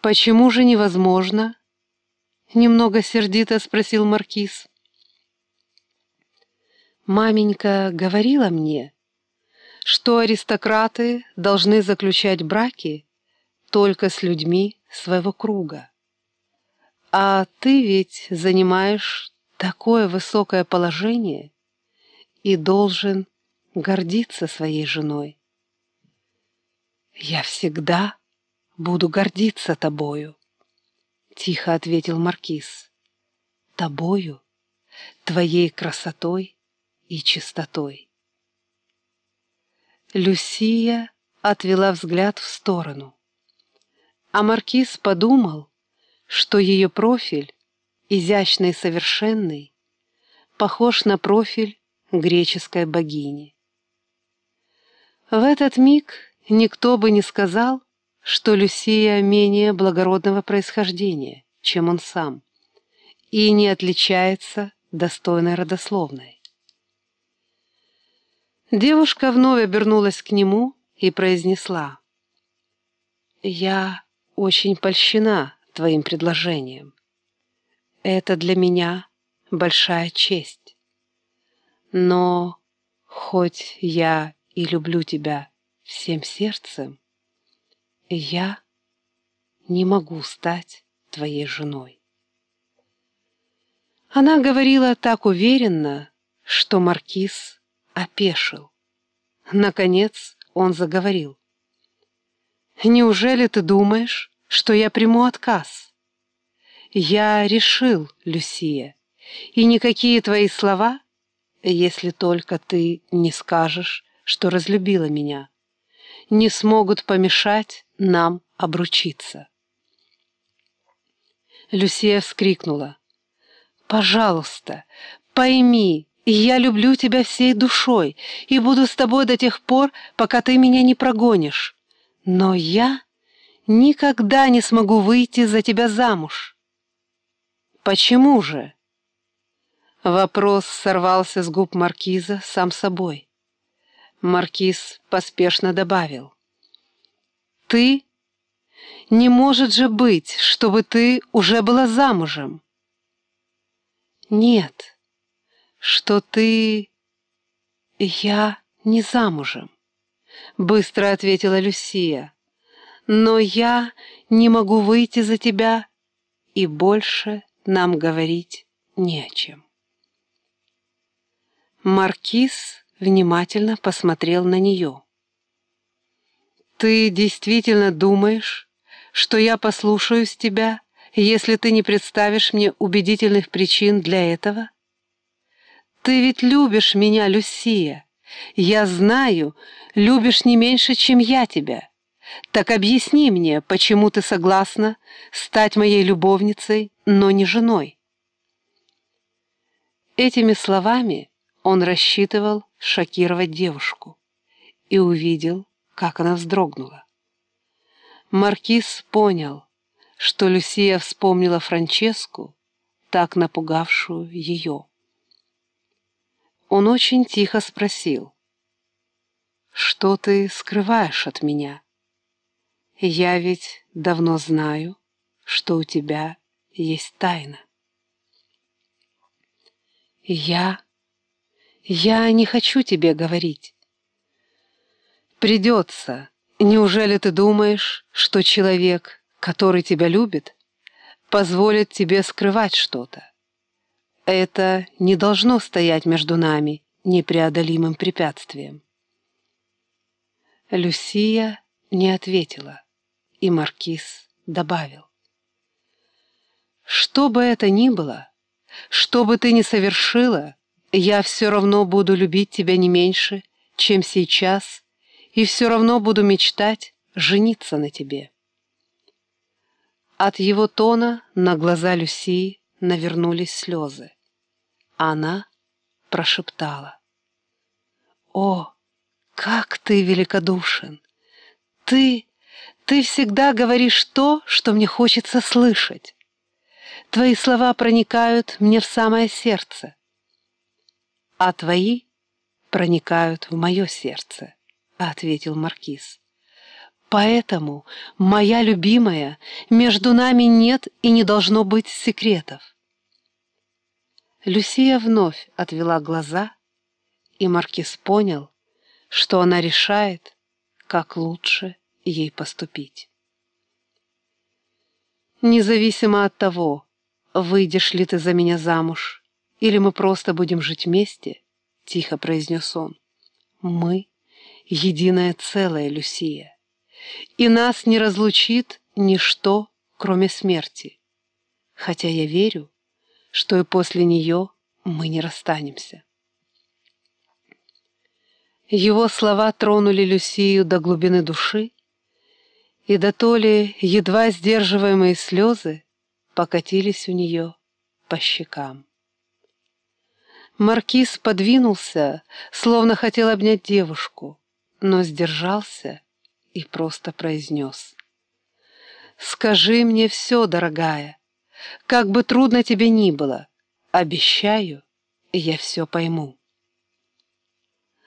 «Почему же невозможно?» — немного сердито спросил Маркиз. «Маменька говорила мне, что аристократы должны заключать браки только с людьми своего круга. А ты ведь занимаешь такое высокое положение и должен гордиться своей женой. «Я всегда буду гордиться тобою», — тихо ответил Маркиз. «Тобою, твоей красотой и чистотой». Люсия отвела взгляд в сторону, а Маркиз подумал, что ее профиль, изящный и совершенный, похож на профиль греческой богини. В этот миг никто бы не сказал, что Люсия менее благородного происхождения, чем он сам, и не отличается достойной родословной. Девушка вновь обернулась к нему и произнесла, «Я очень польщена твоим предложением. Это для меня большая честь. Но хоть я и люблю тебя всем сердцем, я не могу стать твоей женой. Она говорила так уверенно, что Маркиз опешил. Наконец он заговорил. «Неужели ты думаешь, что я приму отказ?» «Я решил, Люсия, и никакие твои слова, если только ты не скажешь, что разлюбила меня, не смогут помешать нам обручиться. Люсия вскрикнула. «Пожалуйста, пойми, я люблю тебя всей душой и буду с тобой до тех пор, пока ты меня не прогонишь. Но я никогда не смогу выйти за тебя замуж». «Почему же?» Вопрос сорвался с губ маркиза сам собой. Маркиз поспешно добавил. «Ты? Не может же быть, чтобы ты уже была замужем!» «Нет, что ты... я не замужем», — быстро ответила Люсия. «Но я не могу выйти за тебя, и больше нам говорить не о чем». Маркиз внимательно посмотрел на нее. «Ты действительно думаешь, что я послушаюсь тебя, если ты не представишь мне убедительных причин для этого? Ты ведь любишь меня, Люсия. Я знаю, любишь не меньше, чем я тебя. Так объясни мне, почему ты согласна стать моей любовницей, но не женой?» Этими словами он рассчитывал шокировать девушку и увидел, как она вздрогнула. Маркиз понял, что Люсия вспомнила Франческу, так напугавшую ее. Он очень тихо спросил, «Что ты скрываешь от меня? Я ведь давно знаю, что у тебя есть тайна». «Я я не хочу тебе говорить. Придется. Неужели ты думаешь, что человек, который тебя любит, позволит тебе скрывать что-то? Это не должно стоять между нами непреодолимым препятствием. Люсия не ответила, и Маркиз добавил. Что бы это ни было, что бы ты ни совершила, я все равно буду любить тебя не меньше, чем сейчас, и все равно буду мечтать жениться на тебе. От его тона на глаза Люсии навернулись слезы. Она прошептала. «О, как ты великодушен! Ты, ты всегда говоришь то, что мне хочется слышать. Твои слова проникают мне в самое сердце а твои проникают в мое сердце», — ответил Маркиз. Поэтому, моя любимая, между нами нет и не должно быть секретов. Люсия вновь отвела глаза, и Маркиз понял, что она решает, как лучше ей поступить. Независимо от того, выйдешь ли ты за меня замуж, или мы просто будем жить вместе, тихо произнес он, мы — единое целое, Люсия и нас не разлучит ничто, кроме смерти, хотя я верю, что и после нее мы не расстанемся. Его слова тронули Люсию до глубины души, и до то ли едва сдерживаемые слезы покатились у нее по щекам. Маркиз подвинулся, словно хотел обнять девушку, но сдержался и просто произнес. «Скажи мне все, дорогая, как бы трудно тебе ни было, обещаю, я все пойму».